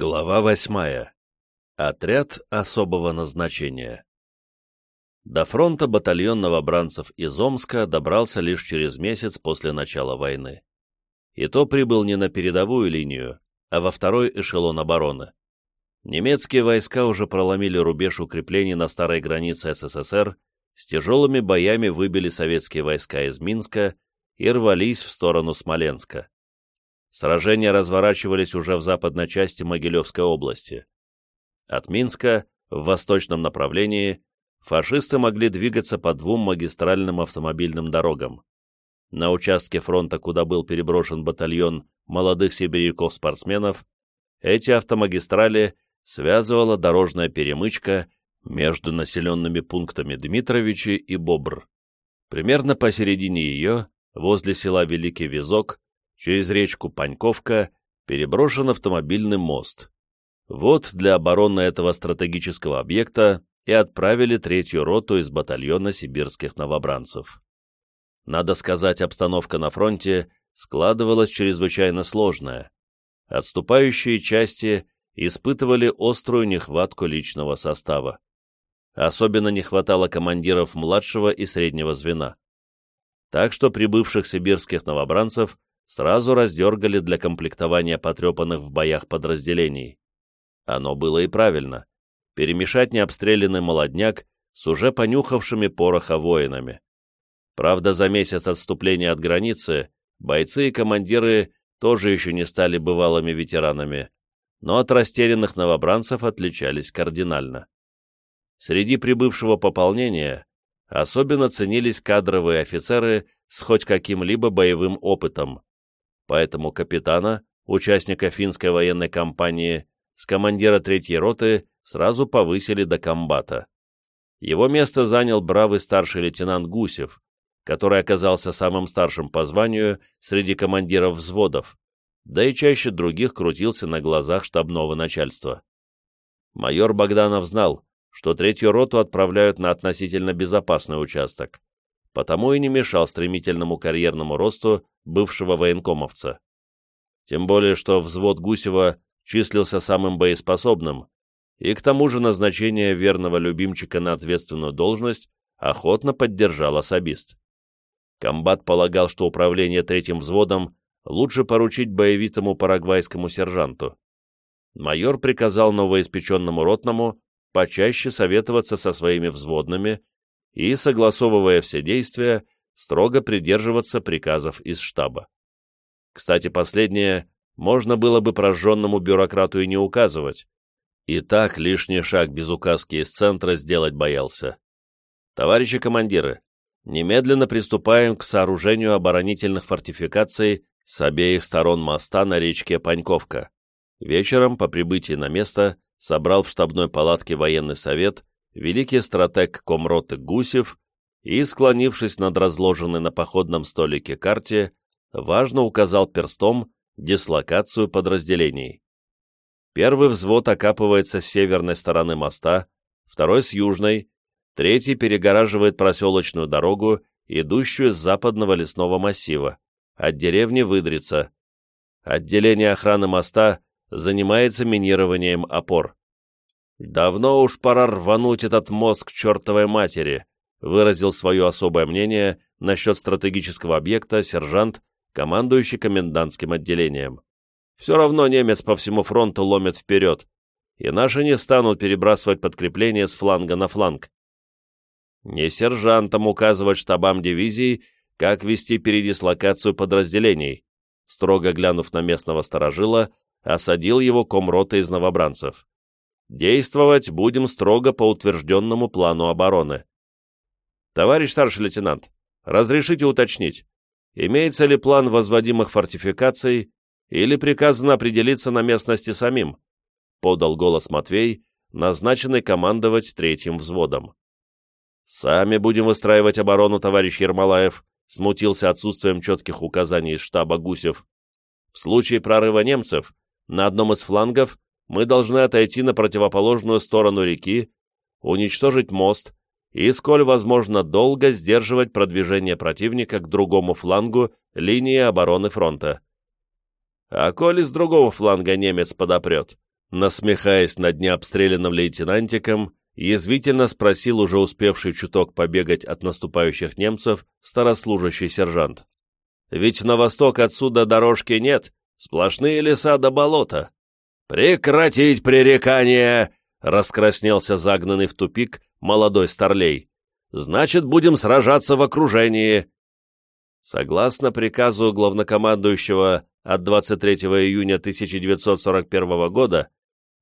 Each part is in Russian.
Глава восьмая. Отряд особого назначения. До фронта батальон новобранцев из Омска добрался лишь через месяц после начала войны. И то прибыл не на передовую линию, а во второй эшелон обороны. Немецкие войска уже проломили рубеж укреплений на старой границе СССР, с тяжелыми боями выбили советские войска из Минска и рвались в сторону Смоленска. Сражения разворачивались уже в западной части Могилевской области. От Минска, в восточном направлении, фашисты могли двигаться по двум магистральным автомобильным дорогам. На участке фронта, куда был переброшен батальон молодых сибиряков-спортсменов, эти автомагистрали связывала дорожная перемычка между населенными пунктами Дмитровичи и Бобр. Примерно посередине ее, возле села Великий Визок, через речку Паньковка переброшен автомобильный мост. Вот для обороны этого стратегического объекта и отправили третью роту из батальона сибирских новобранцев. Надо сказать, обстановка на фронте складывалась чрезвычайно сложная. Отступающие части испытывали острую нехватку личного состава. Особенно не хватало командиров младшего и среднего звена. Так что прибывших сибирских новобранцев сразу раздергали для комплектования потрепанных в боях подразделений. Оно было и правильно. Перемешать необстрелянный молодняк с уже понюхавшими пороха воинами. Правда, за месяц отступления от границы бойцы и командиры тоже еще не стали бывалыми ветеранами, но от растерянных новобранцев отличались кардинально. Среди прибывшего пополнения особенно ценились кадровые офицеры с хоть каким-либо боевым опытом, поэтому капитана, участника финской военной кампании, с командира третьей роты сразу повысили до комбата. Его место занял бравый старший лейтенант Гусев, который оказался самым старшим по званию среди командиров взводов, да и чаще других крутился на глазах штабного начальства. Майор Богданов знал, что третью роту отправляют на относительно безопасный участок, потому и не мешал стремительному карьерному росту бывшего военкомовца. Тем более, что взвод Гусева числился самым боеспособным, и к тому же назначение верного любимчика на ответственную должность охотно поддержал особист. Комбат полагал, что управление третьим взводом лучше поручить боевитому парагвайскому сержанту. Майор приказал новоиспеченному ротному почаще советоваться со своими взводными и, согласовывая все действия, строго придерживаться приказов из штаба. Кстати, последнее можно было бы прожженному бюрократу и не указывать. И так лишний шаг без указки из центра сделать боялся. Товарищи командиры, немедленно приступаем к сооружению оборонительных фортификаций с обеих сторон моста на речке Паньковка. Вечером, по прибытии на место, собрал в штабной палатке военный совет великий стратег Комроты Гусев и, склонившись над разложенной на походном столике карте, важно указал перстом дислокацию подразделений. Первый взвод окапывается с северной стороны моста, второй с южной, третий перегораживает проселочную дорогу, идущую с западного лесного массива, от деревни Выдрица. Отделение охраны моста занимается минированием опор. «Давно уж пора рвануть этот к чертовой матери», выразил свое особое мнение насчет стратегического объекта сержант, командующий комендантским отделением. «Все равно немец по всему фронту ломит вперед, и наши не станут перебрасывать подкрепление с фланга на фланг. Не сержантам указывать штабам дивизий, как вести передислокацию подразделений», строго глянув на местного сторожила, осадил его комрота из новобранцев. Действовать будем строго по утвержденному плану обороны. Товарищ старший лейтенант, разрешите уточнить, имеется ли план возводимых фортификаций или приказано определиться на местности самим? Подал голос Матвей, назначенный командовать третьим взводом. «Сами будем выстраивать оборону, товарищ Ермолаев», смутился отсутствием четких указаний из штаба Гусев. «В случае прорыва немцев на одном из флангов мы должны отойти на противоположную сторону реки, уничтожить мост и, сколь возможно, долго сдерживать продвижение противника к другому флангу линии обороны фронта. А коли с другого фланга немец подопрет, насмехаясь над необстрелянным лейтенантиком, язвительно спросил уже успевший чуток побегать от наступающих немцев старослужащий сержант. «Ведь на восток отсюда дорожки нет, сплошные леса до болота». «Прекратить пререкание!» — раскраснелся загнанный в тупик молодой старлей. «Значит, будем сражаться в окружении». Согласно приказу главнокомандующего от 23 июня 1941 года,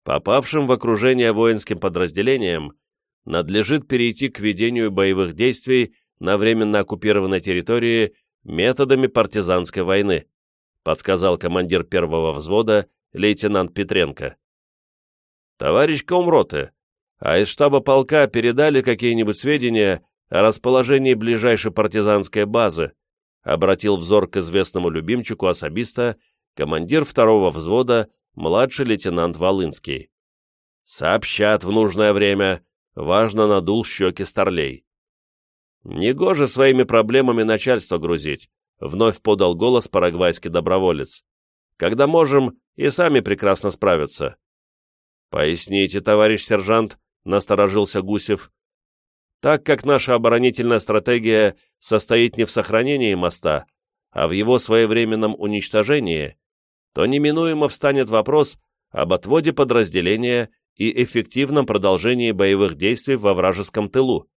попавшим в окружение воинским подразделениям надлежит перейти к ведению боевых действий на временно оккупированной территории методами партизанской войны, подсказал командир первого взвода лейтенант Петренко. «Товарищ комроты, а из штаба полка передали какие-нибудь сведения о расположении ближайшей партизанской базы?» обратил взор к известному любимчику особиста командир второго взвода младший лейтенант Волынский. «Сообщат в нужное время», — важно надул щеки старлей. «Негоже своими проблемами начальство грузить», — вновь подал голос парагвайский доброволец. «Когда можем, и сами прекрасно справиться». «Поясните, товарищ сержант», — насторожился Гусев. «Так как наша оборонительная стратегия состоит не в сохранении моста, а в его своевременном уничтожении, то неминуемо встанет вопрос об отводе подразделения и эффективном продолжении боевых действий во вражеском тылу.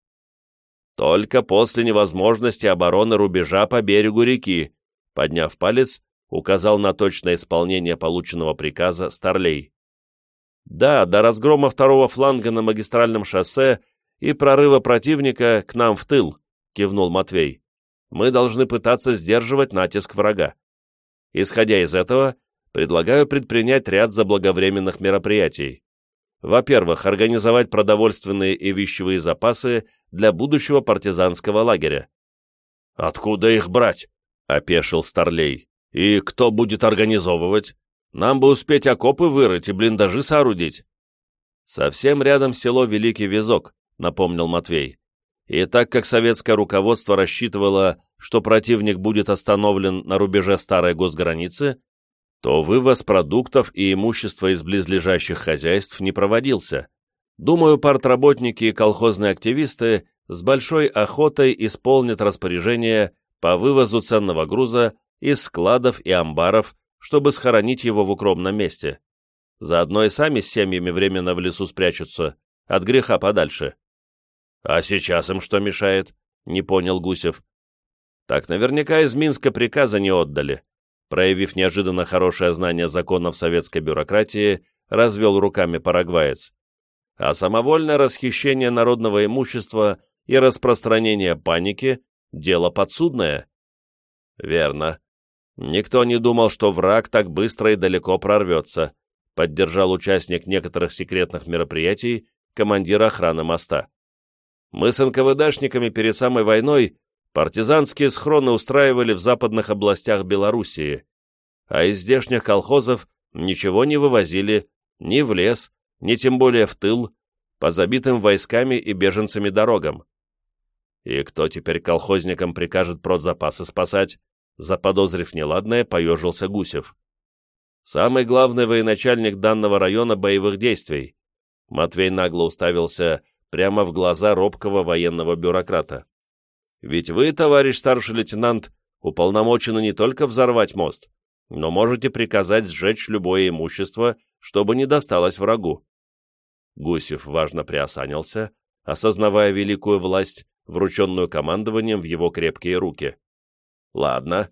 Только после невозможности обороны рубежа по берегу реки, подняв палец, указал на точное исполнение полученного приказа Старлей. Да, до разгрома второго фланга на магистральном шоссе и прорыва противника к нам в тыл, кивнул Матвей. Мы должны пытаться сдерживать натиск врага. Исходя из этого, предлагаю предпринять ряд заблаговременных мероприятий. Во-первых, организовать продовольственные и вещевые запасы для будущего партизанского лагеря. «Откуда их брать?» — опешил Старлей. «И кто будет организовывать? Нам бы успеть окопы вырыть и блиндажи соорудить». «Совсем рядом село Великий Визок», — напомнил Матвей. И так как советское руководство рассчитывало, что противник будет остановлен на рубеже старой госграницы, то вывоз продуктов и имущества из близлежащих хозяйств не проводился. Думаю, партработники и колхозные активисты с большой охотой исполнят распоряжение по вывозу ценного груза из складов и амбаров, чтобы схоронить его в укромном месте. Заодно и сами с семьями временно в лесу спрячутся, от греха подальше. «А сейчас им что мешает?» — не понял Гусев. «Так наверняка из Минска приказа не отдали проявив неожиданно хорошее знание законов советской бюрократии, развел руками парагваец. А самовольное расхищение народного имущества и распространение паники – дело подсудное. Верно. Никто не думал, что враг так быстро и далеко прорвется, поддержал участник некоторых секретных мероприятий командир охраны моста. Мы с НКВДшниками перед самой войной партизанские схроны устраивали в западных областях Белоруссии, а из здешних колхозов ничего не вывозили ни в лес, ни тем более в тыл, по забитым войсками и беженцами дорогам. И кто теперь колхозникам прикажет продзапасы спасать? Заподозрив неладное, поежился Гусев. Самый главный военачальник данного района боевых действий. Матвей нагло уставился прямо в глаза робкого военного бюрократа. Ведь вы, товарищ старший лейтенант, уполномочены не только взорвать мост, но можете приказать сжечь любое имущество, чтобы не досталось врагу. Гусев важно приосанился, осознавая великую власть, врученную командованием в его крепкие руки. «Ладно.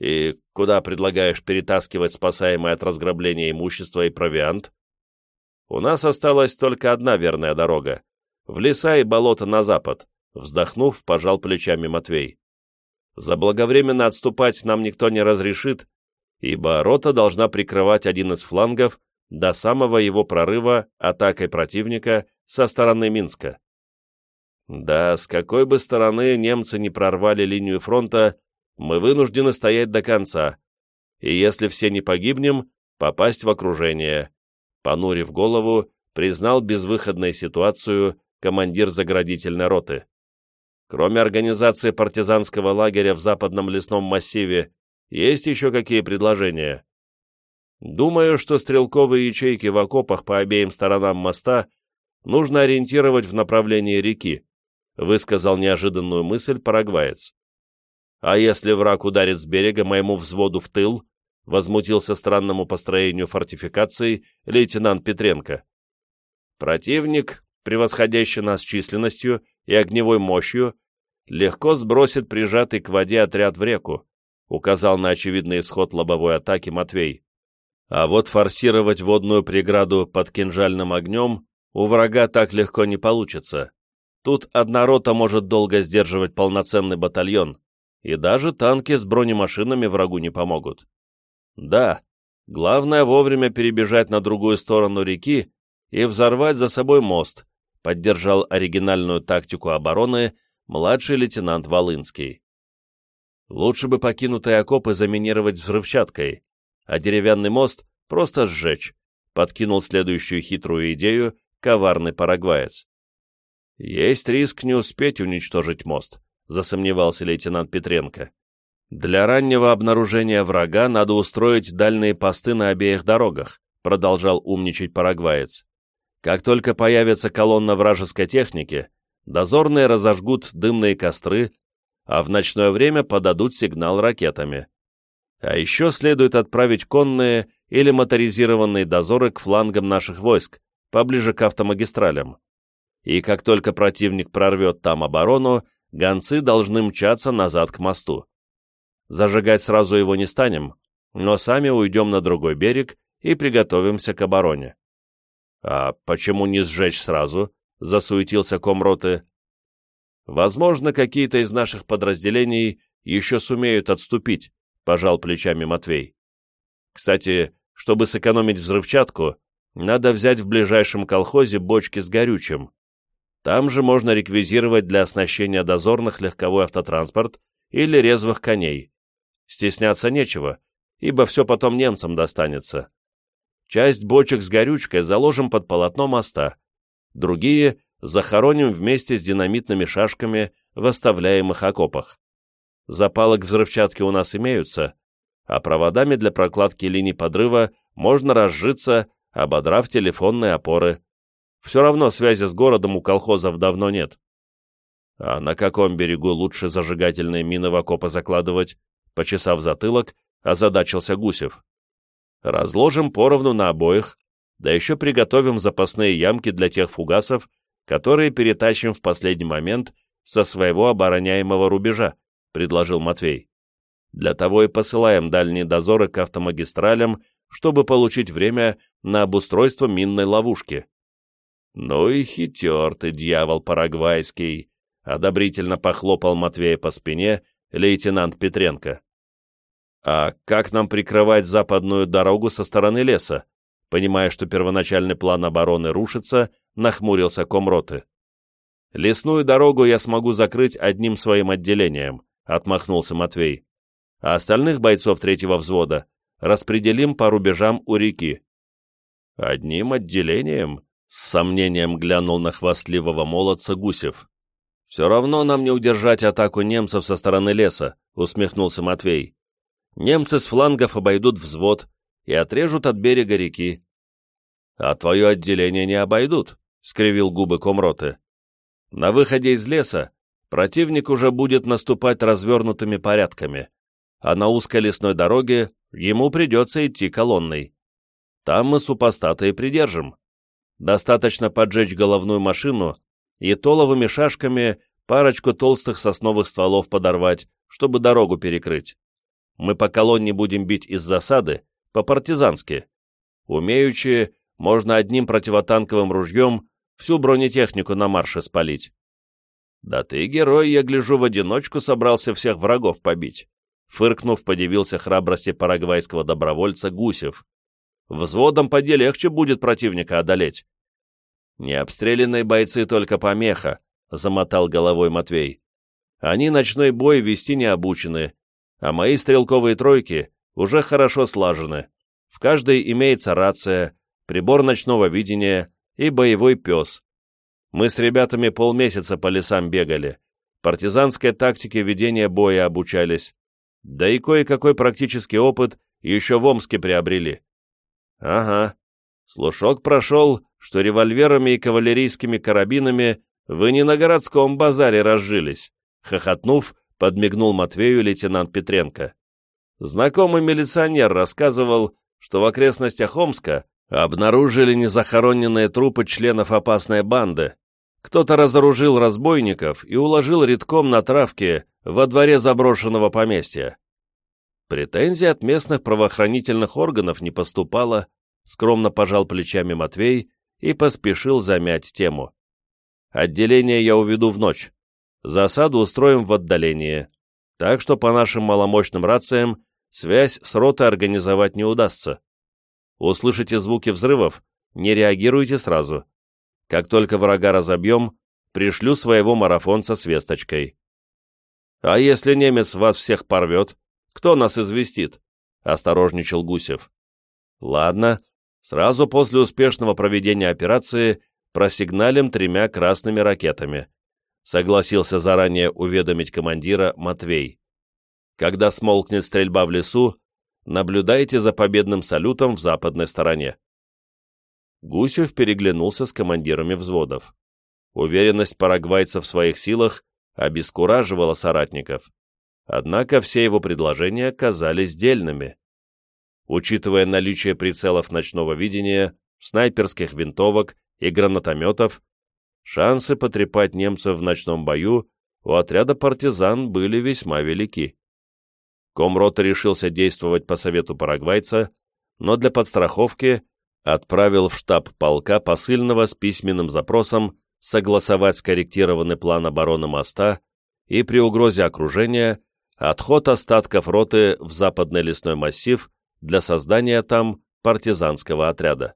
И куда предлагаешь перетаскивать спасаемое от разграбления имущество и провиант?» «У нас осталась только одна верная дорога. В леса и болото на запад», Вздохнув, пожал плечами Матвей. Заблаговременно отступать нам никто не разрешит, ибо рота должна прикрывать один из флангов до самого его прорыва атакой противника со стороны Минска. Да, с какой бы стороны немцы не прорвали линию фронта, мы вынуждены стоять до конца, и если все не погибнем, попасть в окружение. Понурив голову, признал безвыходную ситуацию командир заградительной роты. Кроме организации партизанского лагеря в западном лесном массиве, есть еще какие предложения? Думаю, что стрелковые ячейки в окопах по обеим сторонам моста нужно ориентировать в направлении реки, высказал неожиданную мысль парагваец. А если враг ударит с берега моему взводу в тыл, возмутился странному построению фортификаций лейтенант Петренко. Противник, превосходящий нас численностью и огневой мощью, легко сбросит прижатый к воде отряд в реку, указал на очевидный исход лобовой атаки Матвей. А вот форсировать водную преграду под кинжальным огнем у врага так легко не получится. Тут одна рота может долго сдерживать полноценный батальон, и даже танки с бронемашинами врагу не помогут. Да, главное вовремя перебежать на другую сторону реки и взорвать за собой мост, поддержал оригинальную тактику обороны младший лейтенант Волынский. Лучше бы покинутые окопы заминировать взрывчаткой, а деревянный мост просто сжечь, подкинул следующую хитрую идею коварный парагваец. Есть риск не успеть уничтожить мост, засомневался лейтенант Петренко. Для раннего обнаружения врага надо устроить дальние посты на обеих дорогах, продолжал умничать парагваец. Как только появится колонна вражеской техники, дозорные разожгут дымные костры, а в ночное время подадут сигнал ракетами. А еще следует отправить конные или моторизированные дозоры к флангам наших войск, поближе к автомагистралям. И как только противник прорвет там оборону, гонцы должны мчаться назад к мосту. Зажигать сразу его не станем, но сами уйдем на другой берег и приготовимся к обороне. «А почему не сжечь сразу?» — засуетился комроты. «Возможно, какие-то из наших подразделений еще сумеют отступить, — пожал плечами Матвей. «Кстати, чтобы сэкономить взрывчатку, надо взять в ближайшем колхозе бочки с горючим. Там же можно реквизировать для оснащения дозорных легковой автотранспорт или резвых коней. Стесняться нечего, ибо все потом немцам достанется. Часть бочек с горючкой заложим под полотно моста, другие захороним вместе с динамитными шашками в оставляемых окопах. Запалы к взрывчатке у нас имеются, а проводами для прокладки линий подрыва можно разжиться, ободрав телефонные опоры. Все равно связи с городом у колхозов давно нет. А на каком берегу лучше зажигательные мины в окопы закладывать? Почесав затылок, озадачился Гусев. Разложим поровну на обоих, да еще приготовим запасные ямки для тех фугасов, которые перетащим в последний момент со своего обороняемого рубежа предложил Матвей. Для того и посылаем дальние дозоры к автомагистралям, чтобы получить время на обустройство минной ловушки. Ну и хитер ты, дьявол парагвайский, одобрительно похлопал Матвея по спине лейтенант Петренко. А как нам прикрывать западную дорогу со стороны леса? Понимая, что первоначальный план обороны рушится, нахмурился комроты. Лесную дорогу я смогу закрыть одним своим отделением, — отмахнулся Матвей. «А остальных бойцов третьего взвода распределим по рубежам у реки». «Одним отделением?» — с сомнением глянул на хвастливого молодца Гусев. «Все равно нам не удержать атаку немцев со стороны леса», — усмехнулся Матвей. «Немцы с флангов обойдут взвод и отрежут от берега реки». «А твое отделение не обойдут», — скривил губы комроты. «На выходе из леса противник уже будет наступать развернутыми порядками, а на узкой лесной дороге ему придется идти колонной. Там мы супостата и придержим. Достаточно поджечь головную машину и толовыми шашками парочку толстых сосновых стволов подорвать, чтобы дорогу перекрыть. Мы по колонне будем бить из засады, по-партизански. Умеючи, можно одним противотанковым ружьем всю бронетехнику на марше спалить. «Да ты, герой, я гляжу, в одиночку собрался всех врагов побить», фыркнув, подивился храбрости парагвайского добровольца Гусев. «Взводом поди легче будет противника одолеть». «Необстрелянные бойцы только помеха», — замотал головой Матвей. «Они ночной бой вести не обучены, а мои стрелковые тройки уже хорошо слажены. В каждой имеется рация, прибор ночного видения и боевой пес, мы с ребятами полмесяца по лесам бегали, партизанской тактике ведения боя обучались, да и кое-какой практический опыт еще в Омске приобрели. Ага. Слушок прошел, что револьверами и кавалерийскими карабинами вы не на городском базаре разжились. Хохотнув, подмигнул Матвею лейтенант Петренко. Знакомый милиционер рассказывал, что в окрестностях Омска обнаружили незахороненные трупы членов опасной банды. Кто-то разоружил разбойников и уложил редком на травке во дворе заброшенного поместья. Претензий от местных правоохранительных органов не поступало, скромно пожал плечами Матвей и поспешил замять тему. Отделение я уведу в ночь. Засаду устроим в отдалении. Так что по нашим маломощным рациям связь с ротой организовать не удастся. Услышите звуки взрывов, не реагируйте сразу. Как только врага разобьем, пришлю своего марафонца с весточкой. А если немец вас всех порвет, кто нас известит? Осторожничал Гусев. Ладно, сразу после успешного проведения операции просигналим тремя красными ракетами согласился заранее уведомить командира Матвей. Когда смолкнет стрельба в лесу, наблюдайте за победным салютом в западной стороне. Гусев переглянулся с командирами взводов. Уверенность парагвайцев в своих силах обескураживала соратников, однако все его предложения казались дельными. Учитывая наличие прицелов ночного видения, снайперских винтовок и гранатометов, шансы потрепать немцев в ночном бою у отряда партизан были весьма велики. Комрота решился действовать по совету парагвайца, но для подстраховки отправил в штаб полка посыльного с письменным запросом согласовать скорректированный план обороны моста и при угрозе окружения отход остатков роты в западный лесной массив для создания там партизанского отряда.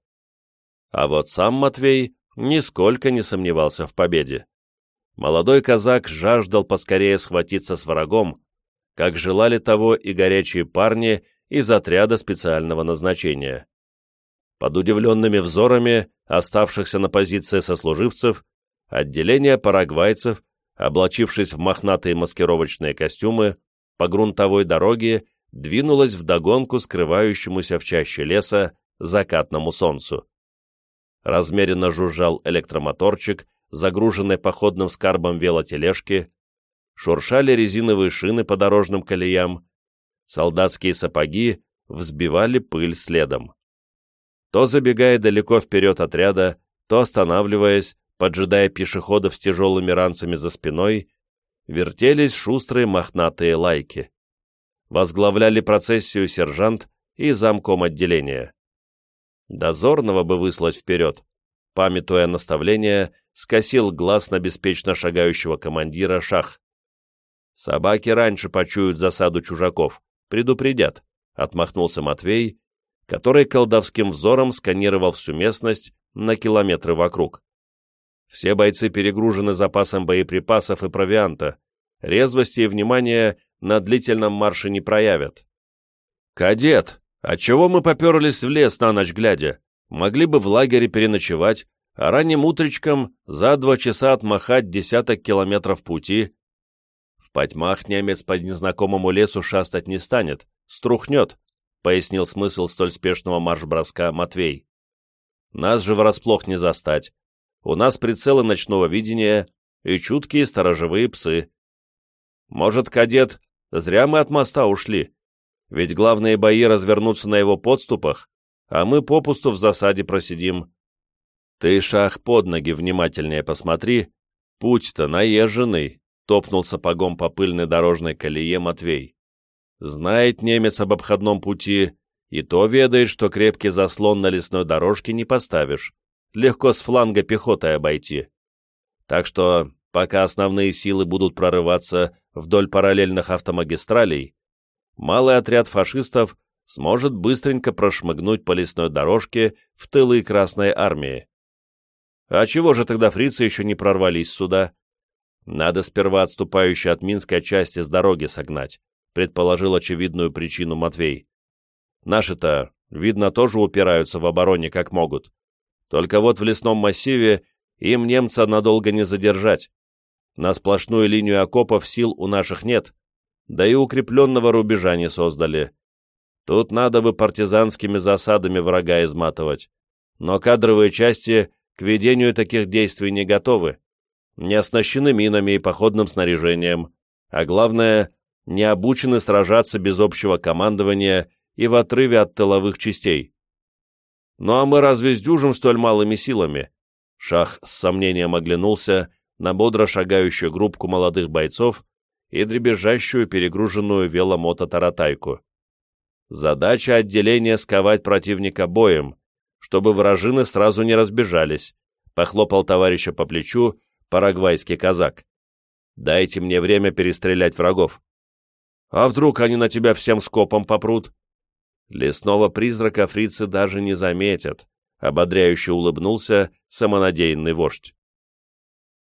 А вот сам Матвей нисколько не сомневался в победе. Молодой казак жаждал поскорее схватиться с врагом, как желали того и горячие парни из отряда специального назначения. Под удивленными взорами оставшихся на позиции сослуживцев, отделение парагвайцев, облачившись в мохнатые маскировочные костюмы, по грунтовой дороге двинулось вдогонку скрывающемуся в чаще леса закатному солнцу. Размеренно жужжал электромоторчик, загруженный походным скарбом велотележки, шуршали резиновые шины по дорожным колеям, солдатские сапоги взбивали пыль следом. То забегая далеко вперед отряда, то останавливаясь, поджидая пешеходов с тяжелыми ранцами за спиной, вертелись шустрые мохнатые лайки. Возглавляли процессию сержант и замком отделения. Дозорного бы выслать вперед. Памятуя наставление, скосил глаз на беспечно шагающего командира шах. «Собаки раньше почуют засаду чужаков, предупредят», — отмахнулся Матвей, который колдовским взором сканировал всю местность на километры вокруг. Все бойцы перегружены запасом боеприпасов и провианта, резвости и внимания на длительном марше не проявят. «Кадет!» А чего мы поперлись в лес на ночь глядя? Могли бы в лагере переночевать, а ранним утречком за два часа отмахать десяток километров пути. В потьмах немец по незнакомому лесу шастать не станет, струхнет, пояснил смысл столь спешного марш-броска Матвей. Нас же врасплох не застать. У нас прицелы ночного видения и чуткие сторожевые псы. Может, кадет, зря мы от моста ушли, ведь главные бои развернутся на его подступах, а мы попусту в засаде просидим. Ты, шах, под ноги внимательнее посмотри, путь-то наезженный, топнул сапогом по пыльной дорожной колее Матвей. Знает немец об обходном пути, и то ведает, что крепкий заслон на лесной дорожке не поставишь, легко с фланга пехотой обойти. Так что, пока основные силы будут прорываться вдоль параллельных автомагистралей, малый отряд фашистов сможет быстренько прошмыгнуть по лесной дорожке в тылы Красной Армии. А чего же тогда фрицы еще не прорвались сюда? Надо сперва отступающие от Минской части с дороги согнать, предположил очевидную причину Матвей. Наши-то, видно, тоже упираются в обороне как могут. Только вот в лесном массиве им немца надолго не задержать. На сплошную линию окопов сил у наших нет, да и укрепленного рубежа не создали. Тут надо бы партизанскими засадами врага изматывать. Но кадровые части к ведению таких действий не готовы, не оснащены минами и походным снаряжением, а главное, не обучены сражаться без общего командования и в отрыве от тыловых частей. Ну а мы разве сдюжим столь малыми силами? Шах с сомнением оглянулся на бодро шагающую группку молодых бойцов и дребезжащую перегруженную веломототаратайку. Задача отделения сковать противника боем, чтобы вражины сразу не разбежались, похлопал товарища по плечу парагвайский казак. Дайте мне время перестрелять врагов. А вдруг они на тебя всем скопом попрут? Лесного призрака фрицы даже не заметят, ободряюще улыбнулся самонадеянный вождь.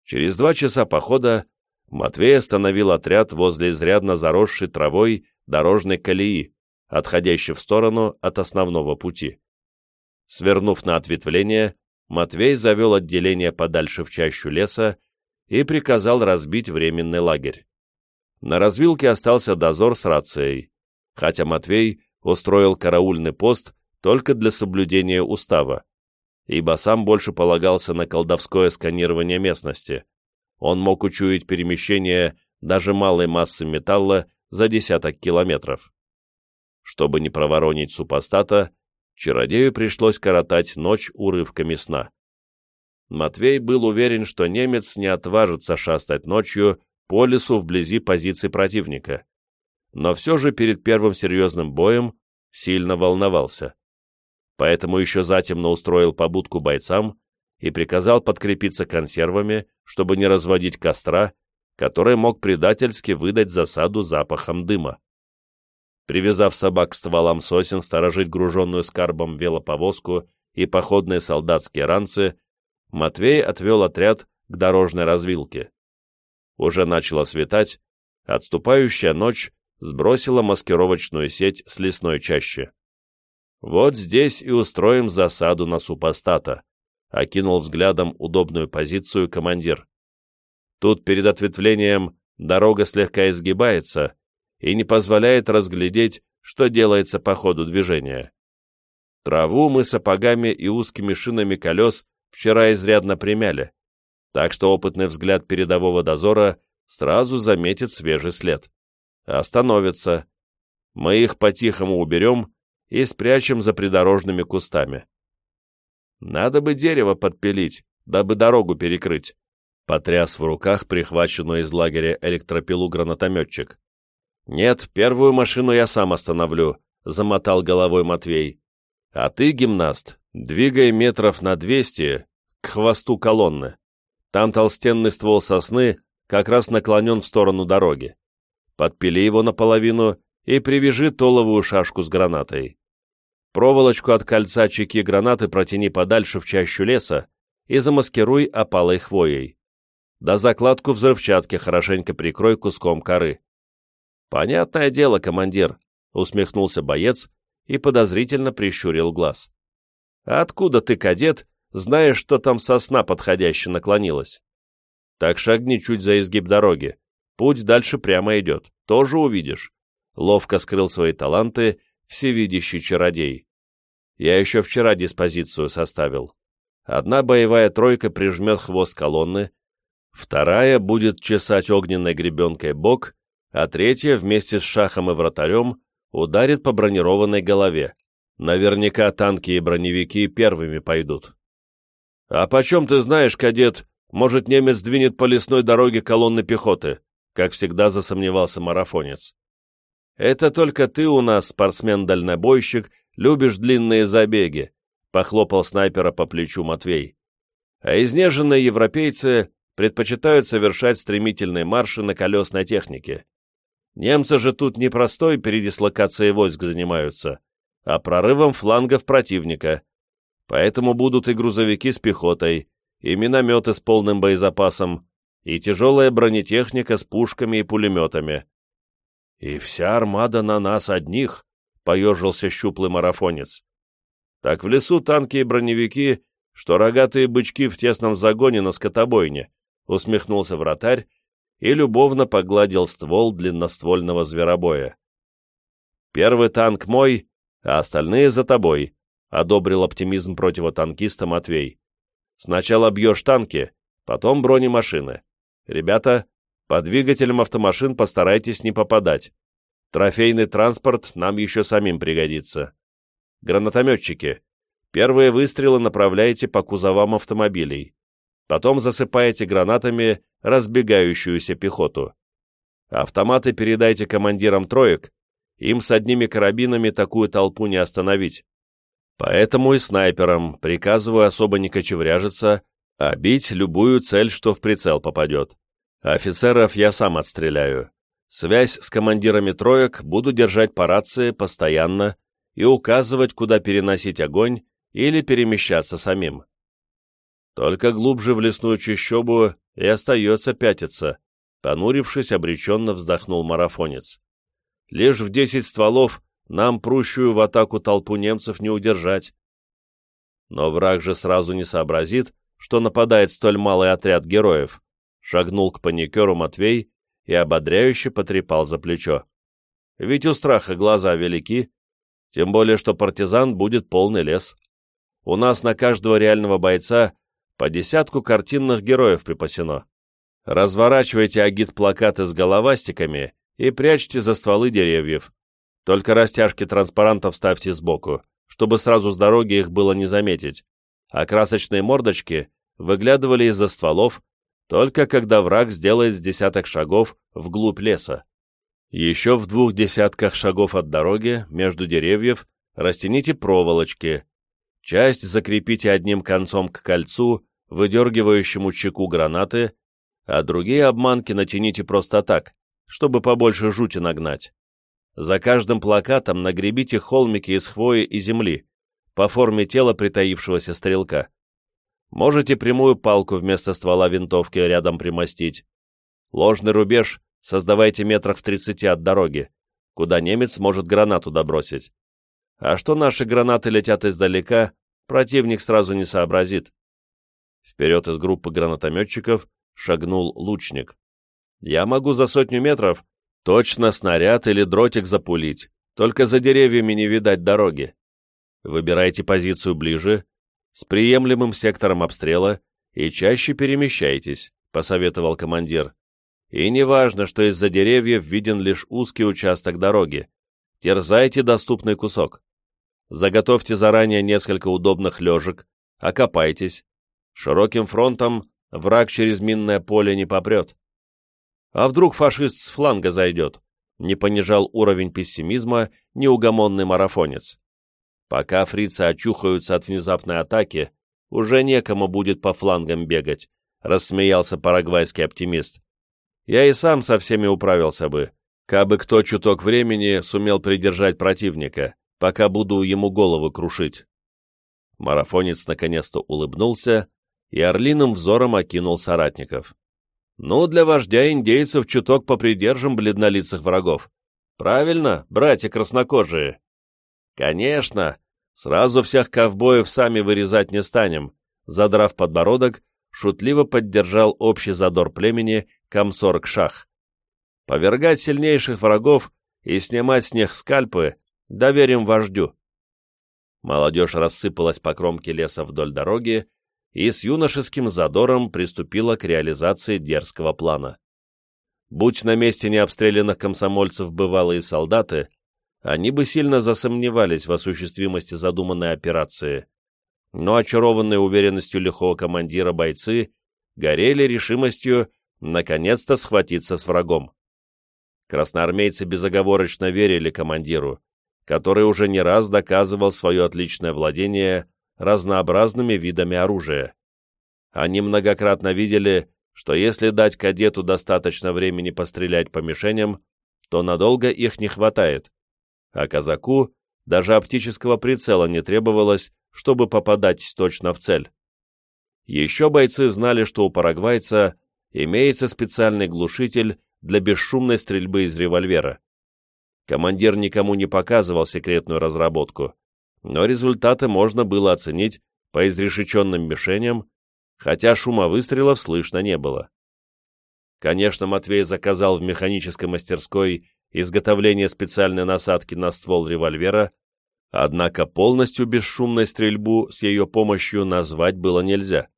Через два часа похода Матвей остановил отряд возле изрядно заросшей травой дорожной колеи, отходящей в сторону от основного пути. Свернув на ответвление, Матвей завел отделение подальше в чащу леса и приказал разбить временный лагерь. На развилке остался дозор с рацией, хотя Матвей устроил караульный пост только для соблюдения устава, ибо сам больше полагался на колдовское сканирование местности. Он мог учуять перемещение даже малой массы металла за десяток километров. Чтобы не проворонить супостата, чародею пришлось коротать ночь урывками сна. Матвей был уверен, что немец не отважится шастать ночью по лесу вблизи позиций противника, но все же перед первым серьезным боем сильно волновался. Поэтому еще затемно устроил побудку бойцам и приказал подкрепиться консервами, чтобы не разводить костра, который мог предательски выдать засаду запахом дыма. Привязав собак к стволам сосен сторожить груженную скарбом велоповозку и походные солдатские ранцы, Матвей отвел отряд к дорожной развилке. Уже начало светать, отступающая ночь сбросила маскировочную сеть с лесной чащи. «Вот здесь и устроим засаду на супостата», — окинул взглядом удобную позицию командир. «Тут перед ответвлением дорога слегка изгибается, и не позволяет разглядеть, что делается по ходу движения. Траву мы сапогами и узкими шинами колес вчера изрядно примяли, так что опытный взгляд передового дозора сразу заметит свежий след. Остановится. Мы их по-тихому уберем и спрячем за придорожными кустами. Надо бы дерево подпилить, дабы дорогу перекрыть. Потряс в руках прихваченную из лагеря электропилу гранатометчик. «Нет, первую машину я сам остановлю», — замотал головой Матвей. «А ты, гимнаст, двигай метров на двести к хвосту колонны. Там толстенный ствол сосны как раз наклонен в сторону дороги. Подпили его наполовину и привяжи толовую шашку с гранатой. Проволочку от кольца чеки гранаты протяни подальше в чащу леса и замаскируй опалой хвоей. Да закладку взрывчатки хорошенько прикрой куском коры. «Понятное дело, командир», — усмехнулся боец и подозрительно прищурил глаз. «Откуда ты, кадет, знаешь, что там сосна подходяще наклонилась?» «Так шагни чуть за изгиб дороги. Путь дальше прямо идет. Тоже увидишь». Ловко скрыл свои таланты всевидящий чародей. Я еще вчера диспозицию составил. Одна боевая тройка прижмет хвост колонны, вторая будет чесать огненной гребенкой бок, а третья вместе с шахом и вратарем ударит по бронированной голове. Наверняка танки и броневики первыми пойдут. «А почем ты знаешь, кадет, может, немец двинет по лесной дороге колонны пехоты?» Как всегда засомневался марафонец. «Это только ты у нас, спортсмен-дальнобойщик, любишь длинные забеги», похлопал снайпера по плечу Матвей. «А изнеженные европейцы предпочитают совершать стремительные марши на колесной технике. Немцы же тут не простой передислокацией войск занимаются, а прорывом флангов противника. Поэтому будут и грузовики с пехотой, и минометы с полным боезапасом, и тяжелая бронетехника с пушками и пулеметами. «И вся армада на нас одних», — поежился щуплый марафонец. «Так в лесу танки и броневики, что рогатые бычки в тесном загоне на скотобойне», — усмехнулся вратарь и любовно погладил ствол длинноствольного зверобоя. Первый танк мой, а остальные за тобой», — одобрил оптимизм противотанкиста Матвей. «Сначала бьешь танки, потом бронемашины. Ребята, по двигателям автомашин постарайтесь не попадать. Трофейный транспорт нам еще самим пригодится. Гранатометчики, первые выстрелы направляйте по кузовам автомобилей. Потом засыпаете гранатами разбегающуюся пехоту. Автоматы передайте командирам троек, им с одними карабинами такую толпу не остановить. Поэтому и снайперам приказываю особо не кочевряжиться, а бить любую цель, что в прицел попадет. Офицеров я сам отстреляю. Связь с командирами троек буду держать по рации постоянно и указывать, куда переносить огонь или перемещаться самим. Только глубже в лесную чащобу и остается пятиться, понурившись, обреченно вздохнул марафонец. Лишь в десять стволов нам прущую в атаку толпу немцев не удержать. Но враг же сразу не сообразит, что нападает столь малый отряд героев. Шагнул к паникеру Матвей и ободряюще потрепал за плечо. Ведь у страха глаза велики, тем более, что партизан будет полный лес. У нас на каждого реального бойца по десятку картинных героев припасено. Разворачивайте агит-плакаты с головастиками и прячьте за стволы деревьев. Только растяжки транспарантов ставьте сбоку, чтобы сразу с дороги их было не заметить, а красочные мордочки выглядывали из-за стволов, только когда враг сделает с десяток шагов вглубь леса. Еще в двух десятках шагов от дороги, между деревьев, растяните проволочки, Часть закрепите одним концом к кольцу, выдергивающему чеку гранаты, а другие обманки натяните просто так, чтобы побольше жути нагнать. За каждым плакатом нагребите холмики из хвои и земли, по форме тела притаившегося стрелка. Можете прямую палку вместо ствола винтовки рядом примостить. Ложный рубеж создавайте метрах в тридцати от дороги, куда немец может гранату добросить. А что наши гранаты летят издалека, противник сразу не сообразит. Вперед из группы гранатометчиков шагнул лучник. Я могу за сотню метров точно снаряд или дротик запулить, только за деревьями не видать дороги. Выбирайте позицию ближе, с приемлемым сектором обстрела и чаще перемещайтесь, посоветовал командир. И не важно, что из-за деревьев виден лишь узкий участок дороги. Терзайте доступный кусок. Заготовьте заранее несколько удобных лежек, окопайтесь. Широким фронтом враг через минное поле не попрет. А вдруг фашист с фланга зайдет? Не понижал уровень пессимизма неугомонный марафонец. Пока фрицы очухаются от внезапной атаки, уже некому будет по флангам бегать, рассмеялся парагвайский оптимист. Я и сам со всеми управился бы, кабы кто чуток времени сумел придержать противника пока буду ему голову крушить. Марафонец наконец-то улыбнулся и орлиным взором окинул соратников. Ну, для вождя индейцев чуток попридержим бледнолицых врагов. Правильно, братья краснокожие? Конечно, сразу всех ковбоев сами вырезать не станем, задрав подбородок, шутливо поддержал общий задор племени Камсорг-Шах. Повергать сильнейших врагов и снимать с них скальпы Доверим вождю. Молодежь рассыпалась по кромке леса вдоль дороги и с юношеским задором приступила к реализации дерзкого плана. Будь на месте необстрелянных комсомольцев бывалые солдаты, они бы сильно засомневались в осуществимости задуманной операции, но очарованные уверенностью лихого командира бойцы горели решимостью наконец-то схватиться с врагом. Красноармейцы безоговорочно верили командиру, который уже не раз доказывал свое отличное владение разнообразными видами оружия. Они многократно видели, что если дать кадету достаточно времени пострелять по мишеням, то надолго их не хватает, а казаку даже оптического прицела не требовалось, чтобы попадать точно в цель. Еще бойцы знали, что у парагвайца имеется специальный глушитель для бесшумной стрельбы из револьвера. Командир никому не показывал секретную разработку, но результаты можно было оценить по изрешеченным мишеням, хотя шума выстрелов слышно не было. Конечно, Матвей заказал в механической мастерской изготовление специальной насадки на ствол револьвера, однако полностью бесшумной стрельбу с ее помощью назвать было нельзя.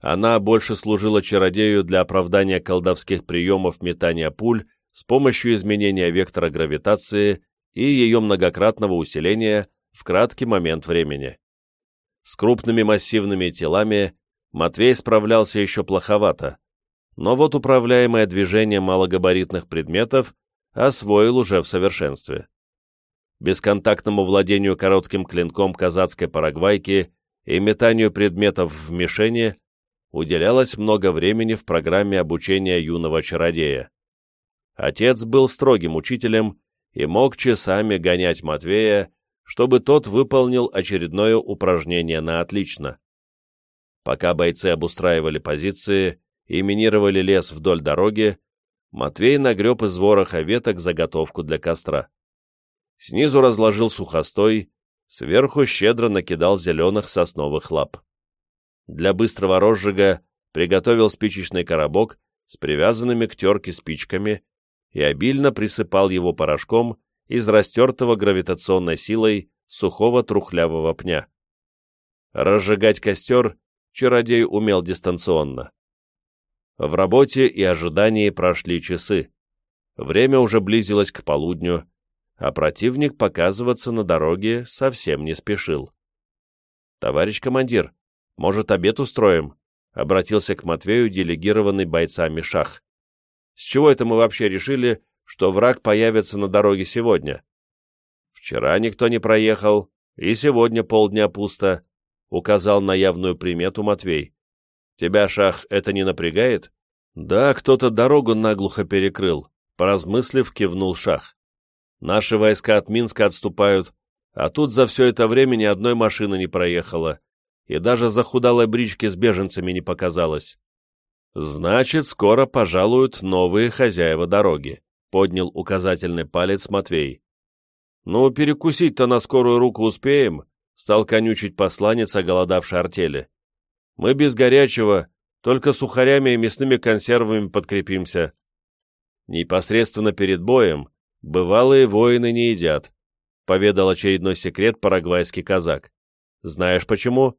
Она больше служила чародею для оправдания колдовских приемов метания пуль с помощью изменения вектора гравитации и ее многократного усиления в краткий момент времени. С крупными массивными телами Матвей справлялся еще плоховато, но вот управляемое движение малогабаритных предметов освоил уже в совершенстве. Бесконтактному владению коротким клинком казацкой парагвайки и метанию предметов в мишени уделялось много времени в программе обучения юного чародея. Отец был строгим учителем и мог часами гонять Матвея, чтобы тот выполнил очередное упражнение на отлично. Пока бойцы обустраивали позиции и минировали лес вдоль дороги, Матвей нагреб из вороха веток заготовку для костра. Снизу разложил сухостой, сверху щедро накидал зеленых сосновых лап. Для быстрого розжига приготовил спичечный коробок с привязанными к терке спичками и обильно присыпал его порошком из растертого гравитационной силой сухого трухлявого пня. Разжигать костер чародей умел дистанционно. В работе и ожидании прошли часы. Время уже близилось к полудню, а противник показываться на дороге совсем не спешил. «Товарищ командир, может, обед устроим?» — обратился к Матвею делегированный бойцами шах. «С чего это мы вообще решили, что враг появится на дороге сегодня?» «Вчера никто не проехал, и сегодня полдня пусто», — указал на явную примету Матвей. «Тебя, шах, это не напрягает?» «Да, кто-то дорогу наглухо перекрыл», — поразмыслив, кивнул шах. «Наши войска от Минска отступают, а тут за все это время ни одной машины не проехало и даже захудалой брички с беженцами не показалось. «Значит, скоро пожалуют новые хозяева дороги», — поднял указательный палец Матвей. «Ну, перекусить-то на скорую руку успеем», — стал конючить посланец оголодавшей артели. «Мы без горячего, только сухарями и мясными консервами подкрепимся». Непосредственно перед боем бывалые воины не едят, — поведал очередной секрет парагвайский казак. «Знаешь почему?»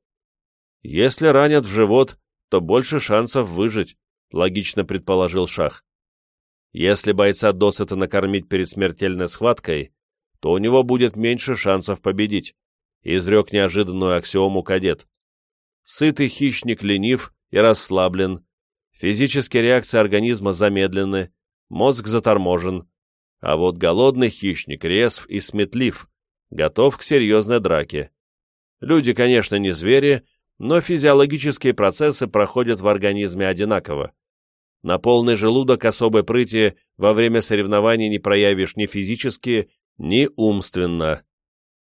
Если ранят в живот, то больше шансов выжить, логично предположил Шах. Если бойца досыта накормить перед смертельной схваткой, то у него будет меньше шансов победить, изрек неожиданную аксиому кадет. Сытый хищник ленив и расслаблен, физические реакции организма замедлены, мозг заторможен, а вот голодный хищник резв и сметлив, готов к серьезной драке. Люди, конечно, не звери, но физиологические процессы проходят в организме одинаково. На полный желудок особой прыти во время соревнований не проявишь ни физически, ни умственно.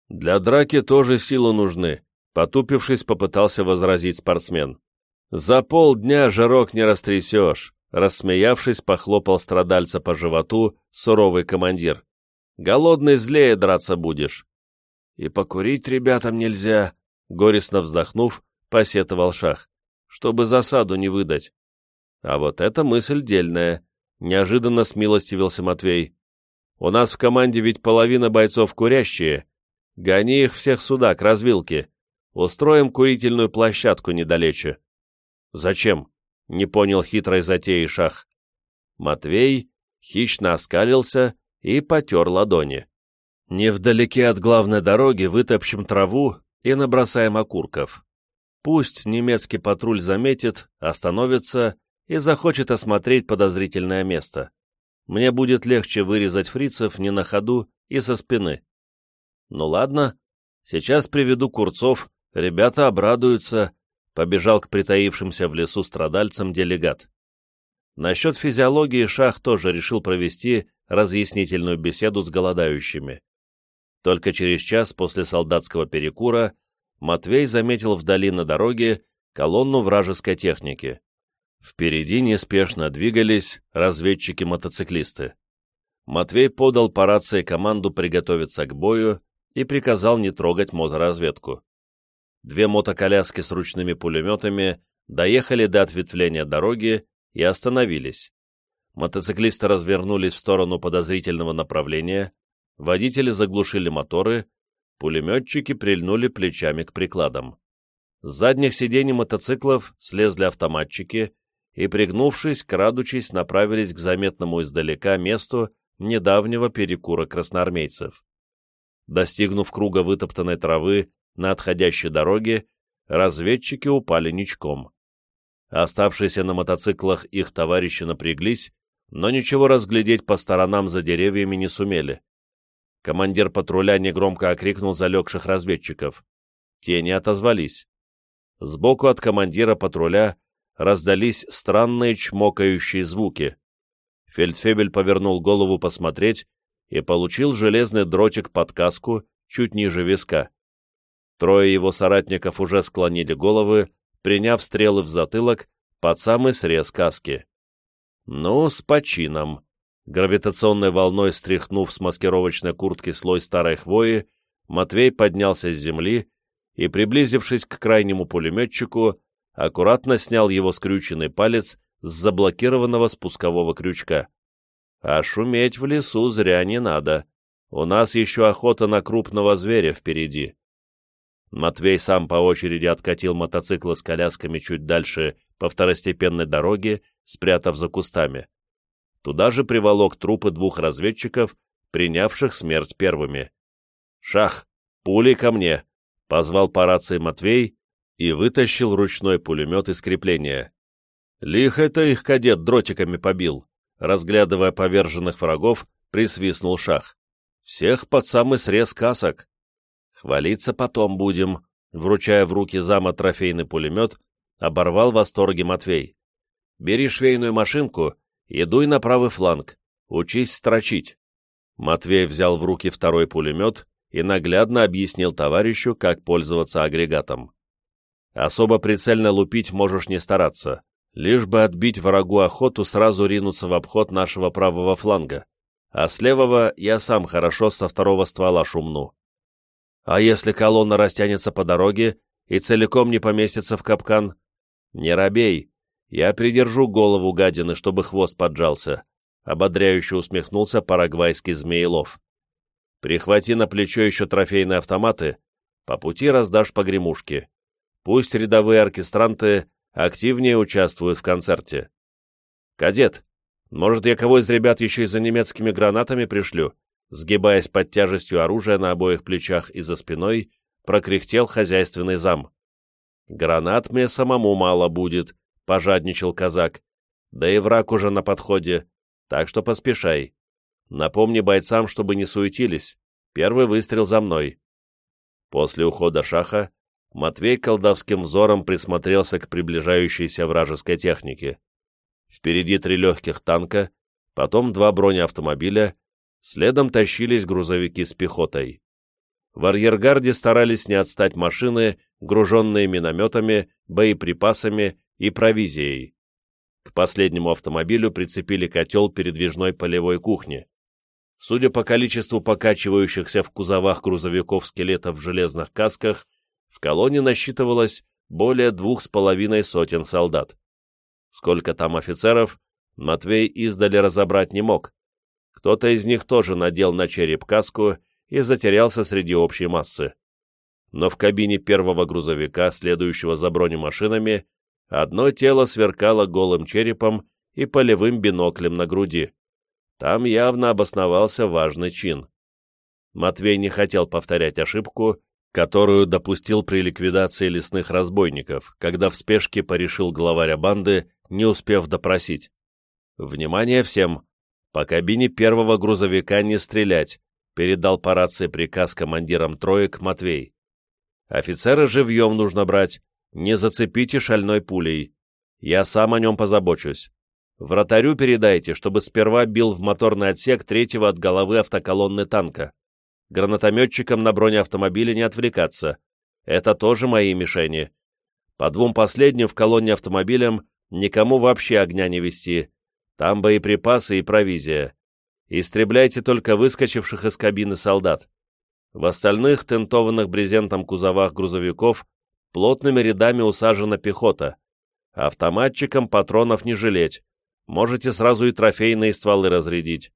Для драки тоже силы нужны, потупившись, попытался возразить спортсмен. За полдня жирок не растрясешь, рассмеявшись, похлопал страдальца по животу суровый командир. Голодный злее драться будешь. И покурить ребятам нельзя, горестно вздохнув, посетовал Шах, чтобы засаду не выдать. А вот эта мысль дельная, неожиданно смилостивился Матвей. У нас в команде ведь половина бойцов курящие. Гони их всех сюда, к развилке. Устроим курительную площадку недалече. Зачем? Не понял хитрой затеи Шах. Матвей хищно оскалился и потер ладони. Невдалеке от главной дороги вытопчем траву и набросаем окурков. Пусть немецкий патруль заметит, остановится и захочет осмотреть подозрительное место. Мне будет легче вырезать фрицев не на ходу и со спины. Ну ладно, сейчас приведу курцов, ребята обрадуются, побежал к притаившимся в лесу страдальцам делегат. Насчет физиологии Шах тоже решил провести разъяснительную беседу с голодающими. Только через час после солдатского перекура Матвей заметил вдали на дороге колонну вражеской техники. Впереди неспешно двигались разведчики-мотоциклисты. Матвей подал по рации команду приготовиться к бою и приказал не трогать моторазведку. Две мотоколяски с ручными пулеметами доехали до ответвления дороги и остановились. мотоциклисты развернулись в сторону подозрительного направления, водители заглушили моторы, пулеметчики прильнули плечами к прикладам. С задних сидений мотоциклов слезли автоматчики и, пригнувшись, крадучись, направились к заметному издалека месту недавнего перекура красноармейцев. Достигнув круга вытоптанной травы на отходящей дороге, разведчики упали ничком. Оставшиеся на мотоциклах их товарищи напряглись, но ничего разглядеть по сторонам за деревьями не сумели. Командир патруля негромко окрикнул залегших разведчиков. Те не отозвались. Сбоку от командира патруля раздались странные чмокающие звуки. Фельдфебель повернул голову посмотреть и получил железный дротик под каску чуть ниже виска. Трое его соратников уже склонили головы, приняв стрелы в затылок под самый срез каски. Ну, с почином. Гравитационной волной стряхнув с маскировочной куртки слой старой хвои, Матвей поднялся с земли и, приблизившись к крайнему пулеметчику, аккуратно снял его скрюченный палец с заблокированного спускового крючка. А шуметь в лесу зря не надо. У нас еще охота на крупного зверя впереди. Матвей сам по очереди откатил мотоциклы с колясками чуть дальше по второстепенной дороге, спрятав за кустами. Туда же приволок трупы двух разведчиков, принявших смерть первыми. «Шах! Пули ко мне!» — позвал по рации Матвей и вытащил ручной пулемет из крепления. Лих это их кадет дротиками побил. Разглядывая поверженных врагов, присвистнул Шах. Всех под самый срез касок. Хвалиться потом будем, вручая в руки зама трофейный пулемет, оборвал восторги Матвей. Бери швейную машинку и дуй на правый фланг. Учись строчить. Матвей взял в руки второй пулемет и наглядно объяснил товарищу, как пользоваться агрегатом. Особо прицельно лупить можешь не стараться, лишь бы отбить врагу охоту сразу ринуться в обход нашего правого фланга, а с левого я сам хорошо со второго ствола шумну. А если колонна растянется по дороге и целиком не поместится в капкан? Не робей, я придержу голову гадины, чтобы хвост поджался, ободряюще усмехнулся парагвайский змеелов. Прихвати на плечо еще трофейные автоматы, по пути раздашь погремушки. Пусть рядовые оркестранты активнее участвуют в концерте. «Кадет, может, я кого из ребят еще и за немецкими гранатами пришлю?» Сгибаясь под тяжестью оружия на обоих плечах и за спиной, прокряхтел хозяйственный зам. «Гранат мне самому мало будет», — пожадничал казак. «Да и враг уже на подходе, так что поспешай. Напомни бойцам, чтобы не суетились. Первый выстрел за мной». После ухода шаха Матвей колдовским взором присмотрелся к приближающейся вражеской технике. Впереди три легких танка, потом два бронеавтомобиля, следом тащились грузовики с пехотой. В арьергарде старались не отстать машины, груженные минометами, боеприпасами и провизией. К последнему автомобилю прицепили котел передвижной полевой кухни. Судя по количеству покачивающихся в кузовах грузовиков скелетов в железных касках, в колонне насчитывалось более двух с половиной сотен солдат. Сколько там офицеров, Матвей издали разобрать не мог. Кто-то из них тоже надел на череп каску и затерялся среди общей массы. Но в кабине первого грузовика, следующего за бронемашинами, одно тело сверкало голым черепом и полевым биноклем на груди. Там явно обосновался важный чин. Матвей не хотел повторять ошибку которую допустил при ликвидации лесных разбойников, когда в спешке порешил главаря банды, не успев допросить. «Внимание всем! По кабине первого грузовика не стрелять!» передал по рации приказ командирам троек Матвей. «Офицера живьем нужно брать, не зацепите шальной пулей. Я сам о нем позабочусь. Вратарю передайте, чтобы сперва бил в моторный отсек третьего от головы автоколонны танка гранатометчикам на бронеавтомобиле не отвлекаться. Это тоже мои мишени. По двум последним в колонне автомобилям никому вообще огня не вести. Там боеприпасы и провизия. Истребляйте только выскочивших из кабины солдат. В остальных тентованных брезентом кузовах грузовиков плотными рядами усажена пехота. Автоматчикам патронов не жалеть. Можете сразу и трофейные стволы разрядить.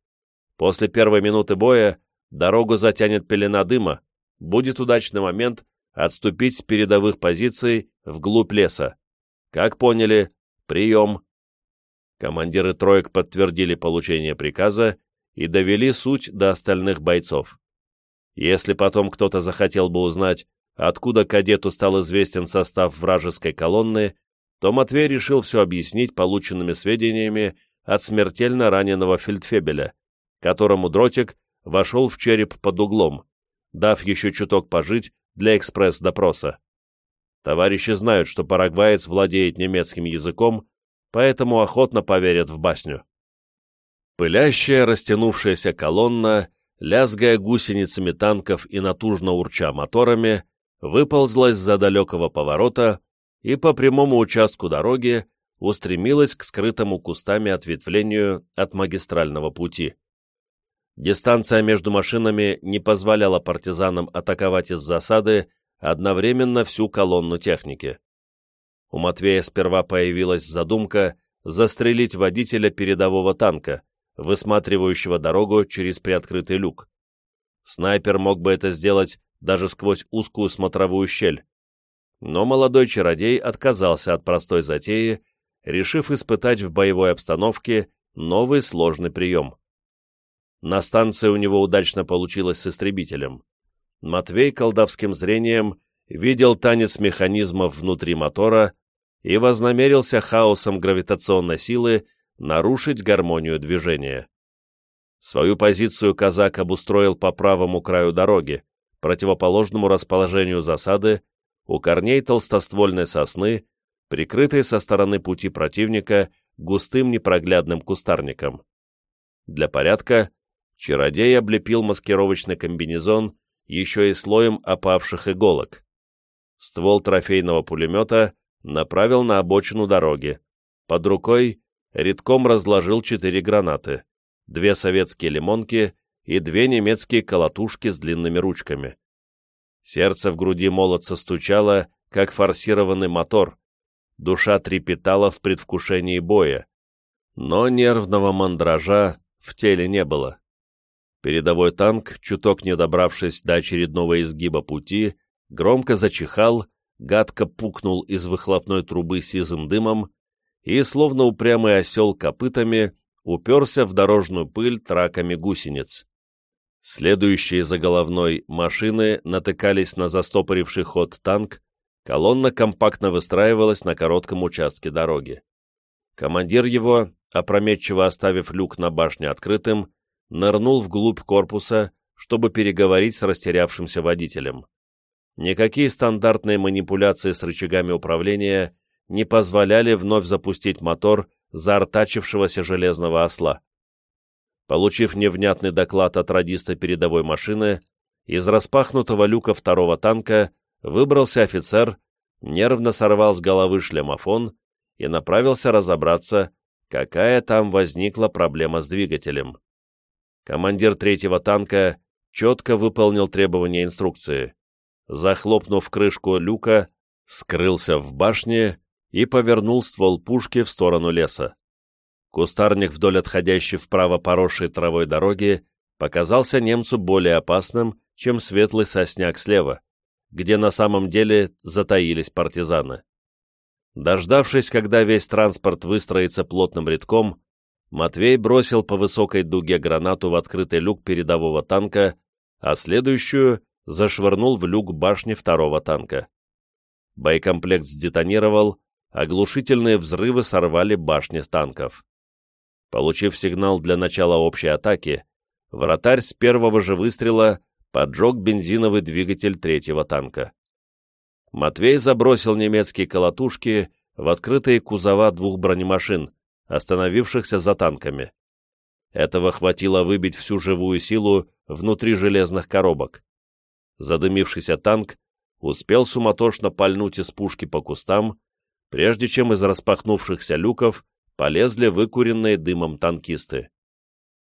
После первой минуты боя дорогу затянет пелена дыма, будет удачный момент отступить с передовых позиций вглубь леса. Как поняли, прием. Командиры троек подтвердили получение приказа и довели суть до остальных бойцов. Если потом кто-то захотел бы узнать, откуда кадету стал известен состав вражеской колонны, то Матвей решил все объяснить полученными сведениями от смертельно раненого фельдфебеля, которому дротик вошел в череп под углом, дав еще чуток пожить для экспресс-допроса. Товарищи знают, что парагваец владеет немецким языком, поэтому охотно поверят в басню. Пылящая, растянувшаяся колонна, лязгая гусеницами танков и натужно урча моторами, выползла из-за далекого поворота и по прямому участку дороги устремилась к скрытому кустами ответвлению от магистрального пути. Дистанция между машинами не позволяла партизанам атаковать из засады одновременно всю колонну техники. У Матвея сперва появилась задумка застрелить водителя передового танка, высматривающего дорогу через приоткрытый люк. Снайпер мог бы это сделать даже сквозь узкую смотровую щель. Но молодой чародей отказался от простой затеи, решив испытать в боевой обстановке новый сложный прием. На станции у него удачно получилось с истребителем. Матвей колдовским зрением видел танец механизмов внутри мотора и вознамерился хаосом гравитационной силы нарушить гармонию движения. Свою позицию казак обустроил по правому краю дороги, противоположному расположению засады, у корней толстоствольной сосны, прикрытой со стороны пути противника густым непроглядным кустарником. Для порядка Чародей облепил маскировочный комбинезон еще и слоем опавших иголок. Ствол трофейного пулемета направил на обочину дороги. Под рукой редком разложил четыре гранаты, две советские лимонки и две немецкие колотушки с длинными ручками. Сердце в груди молодца стучало, как форсированный мотор. Душа трепетала в предвкушении боя. Но нервного мандража в теле не было. Передовой танк, чуток не добравшись до очередного изгиба пути, громко зачихал, гадко пукнул из выхлопной трубы сизым дымом и, словно упрямый осел копытами, уперся в дорожную пыль траками гусениц. Следующие за головной машины натыкались на застопоривший ход танк, колонна компактно выстраивалась на коротком участке дороги. Командир его, опрометчиво оставив люк на башне открытым, нырнул вглубь корпуса, чтобы переговорить с растерявшимся водителем. Никакие стандартные манипуляции с рычагами управления не позволяли вновь запустить мотор заортачившегося железного осла. Получив невнятный доклад от радиста передовой машины, из распахнутого люка второго танка выбрался офицер, нервно сорвал с головы шлемофон и направился разобраться, какая там возникла проблема с двигателем командир третьего танка четко выполнил требования инструкции. Захлопнув крышку люка, скрылся в башне и повернул ствол пушки в сторону леса. Кустарник вдоль отходящей вправо поросшей травой дороги показался немцу более опасным, чем светлый сосняк слева, где на самом деле затаились партизаны. Дождавшись, когда весь транспорт выстроится плотным рядком, Матвей бросил по высокой дуге гранату в открытый люк передового танка, а следующую зашвырнул в люк башни второго танка. Боекомплект сдетонировал, оглушительные взрывы сорвали башни танков. Получив сигнал для начала общей атаки, вратарь с первого же выстрела поджег бензиновый двигатель третьего танка. Матвей забросил немецкие колотушки в открытые кузова двух бронемашин, остановившихся за танками. Этого хватило выбить всю живую силу внутри железных коробок. Задымившийся танк успел суматошно пальнуть из пушки по кустам, прежде чем из распахнувшихся люков полезли выкуренные дымом танкисты.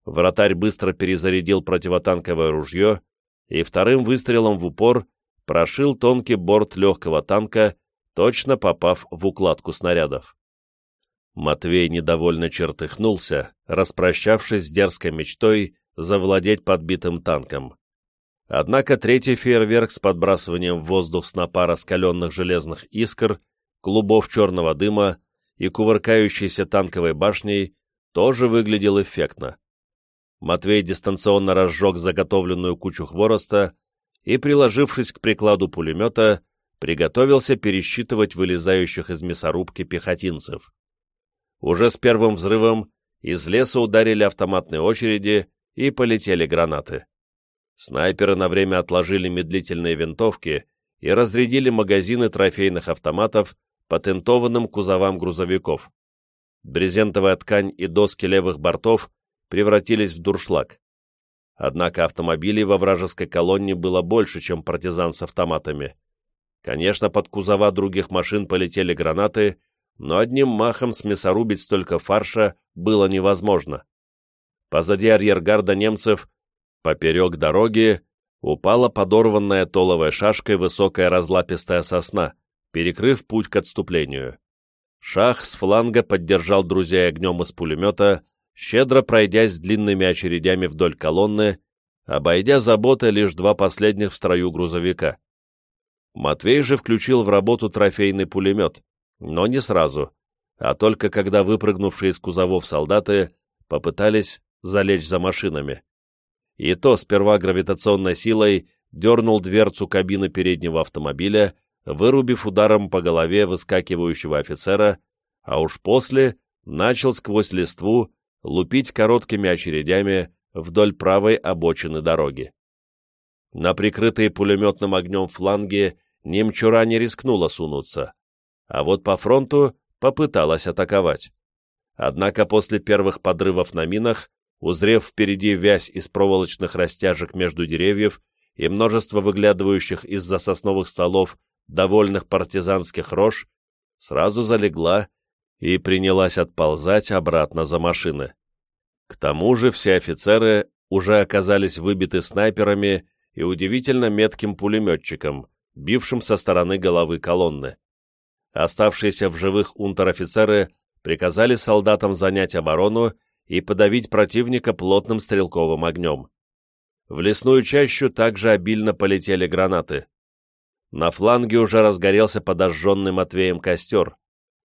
Вратарь быстро перезарядил противотанковое ружье и вторым выстрелом в упор прошил тонкий борт легкого танка, точно попав в укладку снарядов. Матвей недовольно чертыхнулся, распрощавшись с дерзкой мечтой завладеть подбитым танком. Однако третий фейерверк с подбрасыванием в воздух снопа раскаленных железных искр, клубов черного дыма и кувыркающейся танковой башней тоже выглядел эффектно. Матвей дистанционно разжег заготовленную кучу хвороста и, приложившись к прикладу пулемета, приготовился пересчитывать вылезающих из мясорубки пехотинцев. Уже с первым взрывом из леса ударили автоматные очереди и полетели гранаты. Снайперы на время отложили медлительные винтовки и разрядили магазины трофейных автоматов патентованным кузовам грузовиков. Брезентовая ткань и доски левых бортов превратились в дуршлаг. Однако автомобилей во вражеской колонне было больше, чем партизан с автоматами. Конечно, под кузова других машин полетели гранаты, но одним махом смесорубить столько фарша было невозможно. Позади арьергарда немцев Поперек дороги упала подорванная толовой шашкой высокая разлапистая сосна, перекрыв путь к отступлению. Шах с фланга поддержал друзей огнем из пулемета, щедро пройдясь длинными очередями вдоль колонны, обойдя заботой лишь два последних в строю грузовика. Матвей же включил в работу трофейный пулемет, но не сразу, а только когда выпрыгнувшие из кузовов солдаты попытались залечь за машинами и то сперва гравитационной силой дернул дверцу кабины переднего автомобиля, вырубив ударом по голове выскакивающего офицера, а уж после начал сквозь листву лупить короткими очередями вдоль правой обочины дороги. На прикрытые пулеметным огнем фланги немчура не рискнула сунуться, а вот по фронту попыталась атаковать. Однако после первых подрывов на минах узрев впереди вязь из проволочных растяжек между деревьев и множество выглядывающих из-за сосновых стволов довольных партизанских рож, сразу залегла и принялась отползать обратно за машины. К тому же все офицеры уже оказались выбиты снайперами и удивительно метким пулеметчиком, бившим со стороны головы колонны. Оставшиеся в живых унтер-офицеры приказали солдатам занять оборону и подавить противника плотным стрелковым огнем. В лесную чащу также обильно полетели гранаты. На фланге уже разгорелся подожженный Матвеем костер.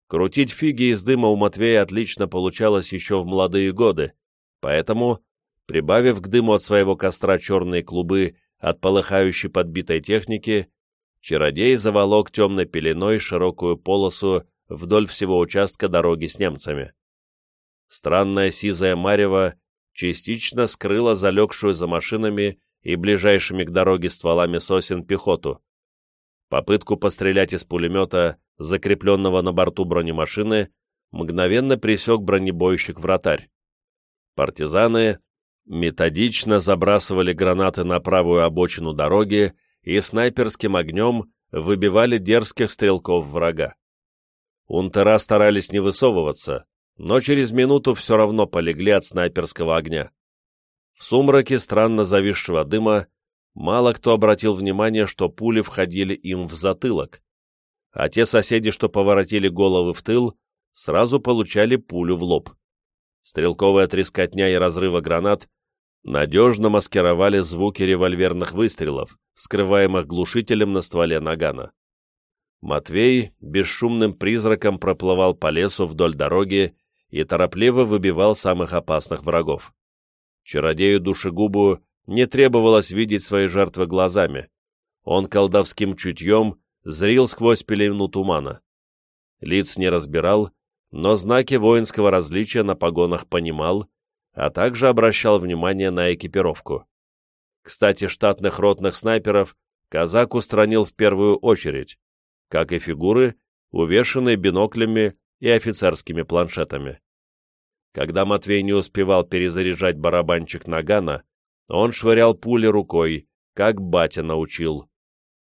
Крутить фиги из дыма у Матвея отлично получалось еще в молодые годы, поэтому, прибавив к дыму от своего костра черные клубы от полыхающей подбитой техники, чародей заволок темной пеленой широкую полосу вдоль всего участка дороги с немцами. Странная сизая марево частично скрыла залегшую за машинами и ближайшими к дороге стволами сосен пехоту. Попытку пострелять из пулемета, закрепленного на борту бронемашины, мгновенно пресек бронебойщик-вратарь. Партизаны методично забрасывали гранаты на правую обочину дороги и снайперским огнем выбивали дерзких стрелков врага. Унтера старались не высовываться, но через минуту все равно полегли от снайперского огня. В сумраке странно зависшего дыма мало кто обратил внимание, что пули входили им в затылок, а те соседи, что поворотили головы в тыл, сразу получали пулю в лоб. Стрелковая трескотня и разрыва гранат надежно маскировали звуки револьверных выстрелов, скрываемых глушителем на стволе нагана. Матвей бесшумным призраком проплывал по лесу вдоль дороги и торопливо выбивал самых опасных врагов. Чародею душегубу не требовалось видеть свои жертвы глазами. Он колдовским чутьем зрил сквозь пелену тумана. Лиц не разбирал, но знаки воинского различия на погонах понимал, а также обращал внимание на экипировку. Кстати, штатных ротных снайперов казак устранил в первую очередь, как и фигуры, увешанные биноклями и офицерскими планшетами. Когда Матвей не успевал перезаряжать барабанчик нагана, он швырял пули рукой, как батя научил.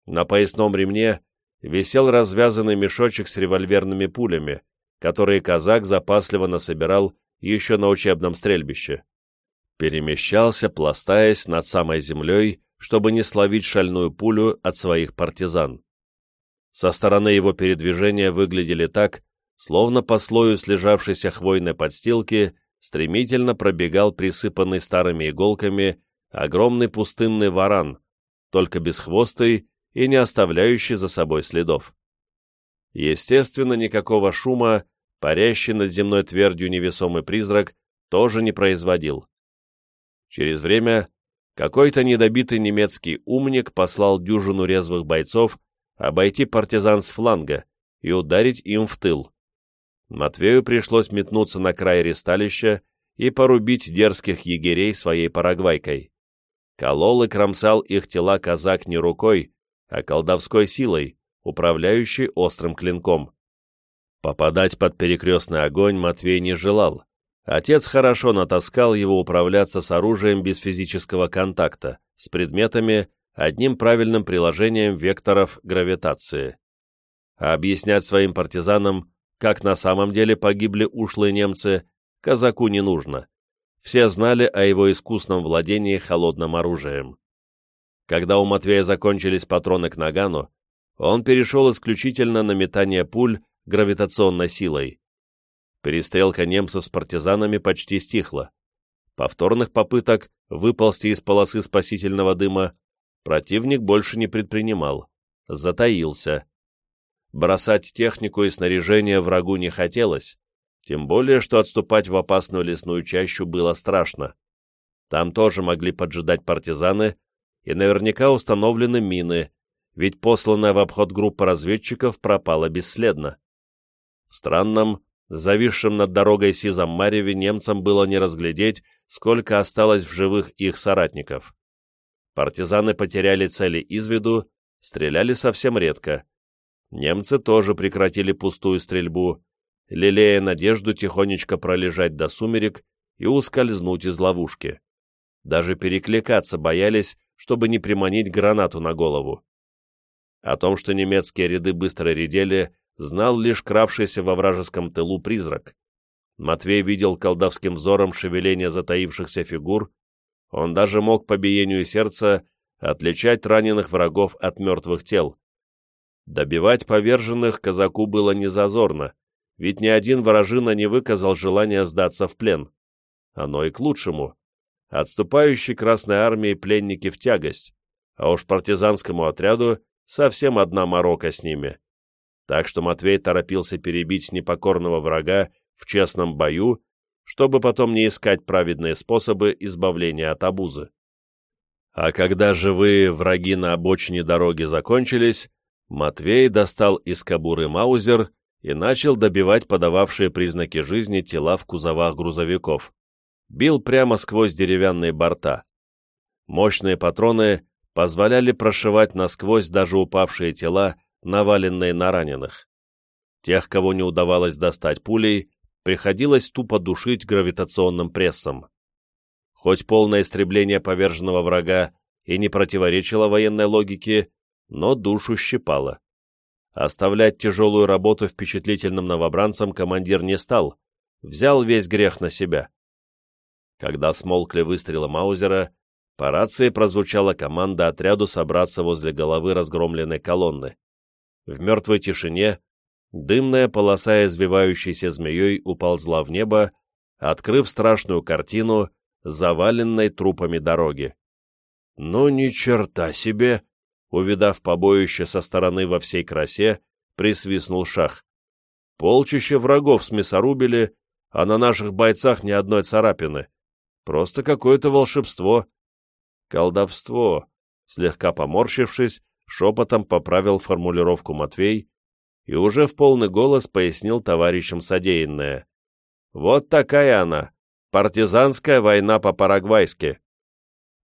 На поясном ремне висел развязанный мешочек с револьверными пулями, которые казак запасливо насобирал еще на учебном стрельбище. Перемещался, пластаясь над самой землей, чтобы не словить шальную пулю от своих партизан. Со стороны его передвижения выглядели так, словно по слою слежавшейся хвойной подстилки, стремительно пробегал присыпанный старыми иголками огромный пустынный варан, только бесхвостый и не оставляющий за собой следов. Естественно, никакого шума парящий над земной твердью невесомый призрак тоже не производил. Через время какой-то недобитый немецкий умник послал дюжину резвых бойцов обойти партизан с фланга и ударить им в тыл. Матвею пришлось метнуться на край ресталища и порубить дерзких егерей своей парагвайкой. Колол и кромсал их тела казак не рукой, а колдовской силой, управляющей острым клинком. Попадать под перекрестный огонь Матвей не желал. Отец хорошо натаскал его управляться с оружием без физического контакта, с предметами, одним правильным приложением векторов гравитации. А объяснять своим партизанам, как на самом деле погибли ушлые немцы, казаку не нужно. Все знали о его искусном владении холодным оружием. Когда у Матвея закончились патроны к нагану, он перешел исключительно на метание пуль гравитационной силой. Перестрелка немцев с партизанами почти стихла. Повторных попыток выползти из полосы спасительного дыма противник больше не предпринимал, затаился. Бросать технику и снаряжение врагу не хотелось, тем более, что отступать в опасную лесную чащу было страшно. Там тоже могли поджидать партизаны, и наверняка установлены мины, ведь посланная в обход группа разведчиков пропала бесследно. В странном, зависшем над дорогой сизом Мареве немцам было не разглядеть, сколько осталось в живых их соратников. Партизаны потеряли цели из виду, стреляли совсем редко. Немцы тоже прекратили пустую стрельбу, лелея надежду тихонечко пролежать до сумерек и ускользнуть из ловушки. Даже перекликаться боялись, чтобы не приманить гранату на голову. О том, что немецкие ряды быстро редели, знал лишь кравшийся во вражеском тылу призрак. Матвей видел колдовским взором шевеление затаившихся фигур, он даже мог по биению сердца отличать раненых врагов от мертвых тел. Добивать поверженных казаку было незазорно, ведь ни один вражина не выказал желания сдаться в плен. Оно и к лучшему. Отступающей Красной Армии пленники в тягость, а уж партизанскому отряду совсем одна морока с ними. Так что Матвей торопился перебить непокорного врага в честном бою, чтобы потом не искать праведные способы избавления от обузы. А когда живые враги на обочине дороги закончились, Матвей достал из кобуры Маузер и начал добивать подававшие признаки жизни тела в кузовах грузовиков. Бил прямо сквозь деревянные борта. Мощные патроны позволяли прошивать насквозь даже упавшие тела, наваленные на раненых. Тех, кого не удавалось достать пулей, приходилось тупо душить гравитационным прессом. Хоть полное истребление поверженного врага и не противоречило военной логике, но душу щипало. Оставлять тяжелую работу впечатлительным новобранцам командир не стал, взял весь грех на себя. Когда смолкли выстрелы Маузера, по рации прозвучала команда отряду собраться возле головы разгромленной колонны. В мертвой тишине дымная полоса, извивающейся змеей, уползла в небо, открыв страшную картину заваленной трупами дороги. «Ну, ни черта себе!» Увидав побоище со стороны во всей красе, присвистнул шах. Полчище врагов смесорубили, а на наших бойцах ни одной царапины. Просто какое-то волшебство. Колдовство, слегка поморщившись, шепотом поправил формулировку Матвей и уже в полный голос пояснил товарищам содеянное. Вот такая она, партизанская война по-парагвайски.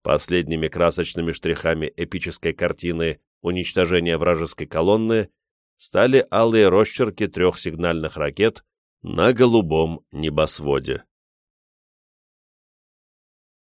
Последними красочными штрихами эпической картины уничтожения вражеской колонны стали алые росчерки трех сигнальных ракет на голубом небосводе.